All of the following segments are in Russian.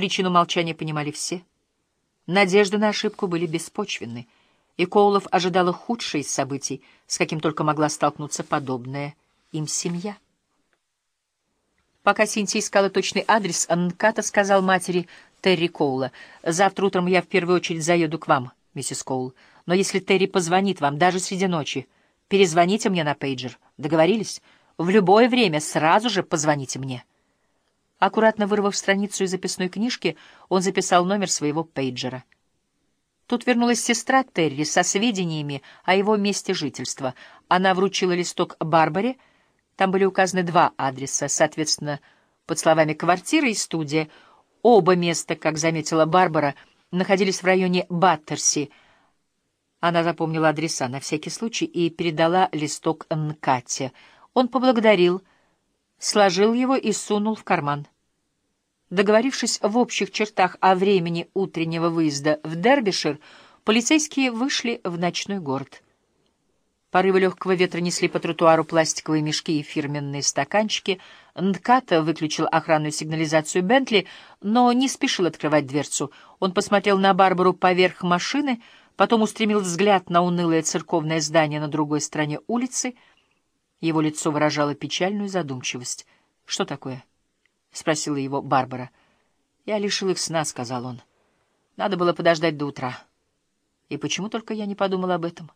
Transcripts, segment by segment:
Причину молчания понимали все. Надежды на ошибку были беспочвенны, и Коулов ожидала худшее из событий, с каким только могла столкнуться подобная им семья. Пока Синтия искала точный адрес, Анката сказал матери Терри Коула, «Завтра утром я в первую очередь заеду к вам, миссис Коул, но если Терри позвонит вам даже среди ночи, перезвоните мне на пейджер. Договорились? В любое время сразу же позвоните мне». Аккуратно вырвав страницу из записной книжки, он записал номер своего пейджера. Тут вернулась сестра Терри со сведениями о его месте жительства. Она вручила листок Барбаре, там были указаны два адреса, соответственно, под словами «квартира» и «студия». Оба места, как заметила Барбара, находились в районе Баттерси. Она запомнила адреса на всякий случай и передала листок Нкате. Он поблагодарил, сложил его и сунул в карман. Договорившись в общих чертах о времени утреннего выезда в Дербишир, полицейские вышли в ночной город. Порывы легкого ветра несли по тротуару пластиковые мешки и фирменные стаканчики. Нката выключил охранную сигнализацию Бентли, но не спешил открывать дверцу. Он посмотрел на Барбару поверх машины, потом устремил взгляд на унылое церковное здание на другой стороне улицы. Его лицо выражало печальную задумчивость. — Что такое? — спросила его Барбара. — Я лишил их сна, — сказал он. — Надо было подождать до утра. И почему только я не подумал об этом?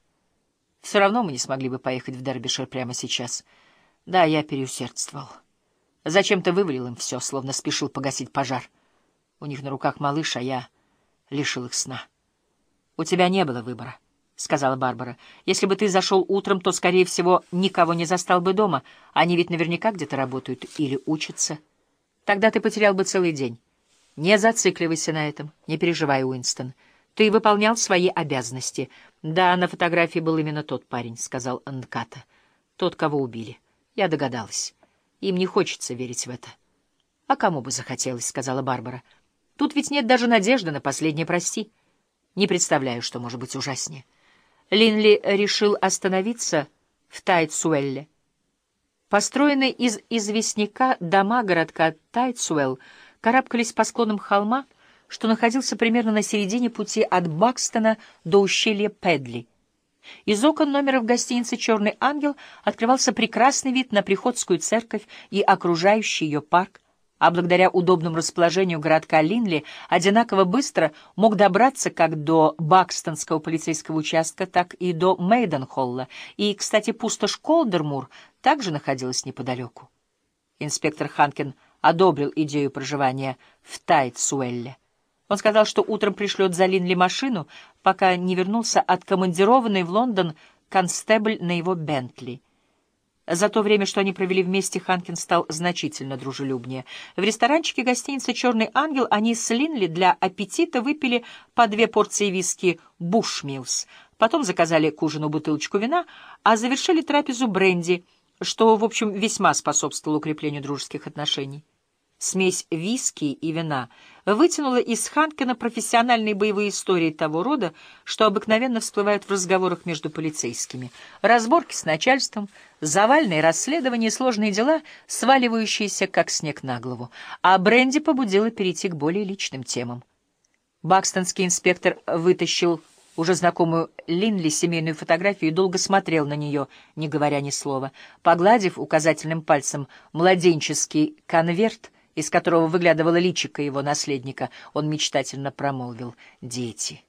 Все равно мы не смогли бы поехать в Дербишир прямо сейчас. Да, я переусердствовал. Зачем-то вывалил им все, словно спешил погасить пожар. У них на руках малыш, а я лишил их сна. — У тебя не было выбора, — сказала Барбара. — Если бы ты зашел утром, то, скорее всего, никого не застал бы дома. Они ведь наверняка где-то работают или учатся. — Тогда ты потерял бы целый день. Не зацикливайся на этом, не переживай, Уинстон. Ты выполнял свои обязанности. Да, на фотографии был именно тот парень, — сказал Нката. Тот, кого убили. Я догадалась. Им не хочется верить в это. А кому бы захотелось, — сказала Барбара. Тут ведь нет даже надежды на последнее «прости». Не представляю, что может быть ужаснее. Линли решил остановиться в Тайтсуэлле. Построенные из известняка дома городка Тайтсуэлл карабкались по склонам холма, что находился примерно на середине пути от Бакстона до ущелья Педли. Из окон номера в гостинице «Черный ангел» открывался прекрасный вид на Приходскую церковь и окружающий ее парк, а благодаря удобному расположению городка Линли одинаково быстро мог добраться как до Бакстонского полицейского участка, так и до Мейденхолла. И, кстати, пустошь Колдермур также находилась неподалеку. Инспектор Ханкин одобрил идею проживания в Тайтсуэлле. Он сказал, что утром пришлет за Линли машину, пока не вернулся откомандированный в Лондон констебль на его Бентли — за то время, что они провели вместе, Ханкин стал значительно дружелюбнее. В ресторанчике гостиницы «Черный ангел» они с Линли для аппетита выпили по две порции виски «Бушмилс», потом заказали к ужину бутылочку вина, а завершили трапезу бренди, что, в общем, весьма способствовало укреплению дружеских отношений. Смесь виски и вина вытянула из Ханкина профессиональные боевые истории того рода, что обыкновенно всплывают в разговорах между полицейскими. Разборки с начальством, завальные расследования и сложные дела, сваливающиеся как снег на голову. А Бренди побудила перейти к более личным темам. Бакстонский инспектор вытащил уже знакомую Линли семейную фотографию и долго смотрел на нее, не говоря ни слова. Погладив указательным пальцем младенческий конверт, из которого выглядывало личико его наследника, он мечтательно промолвил «Дети».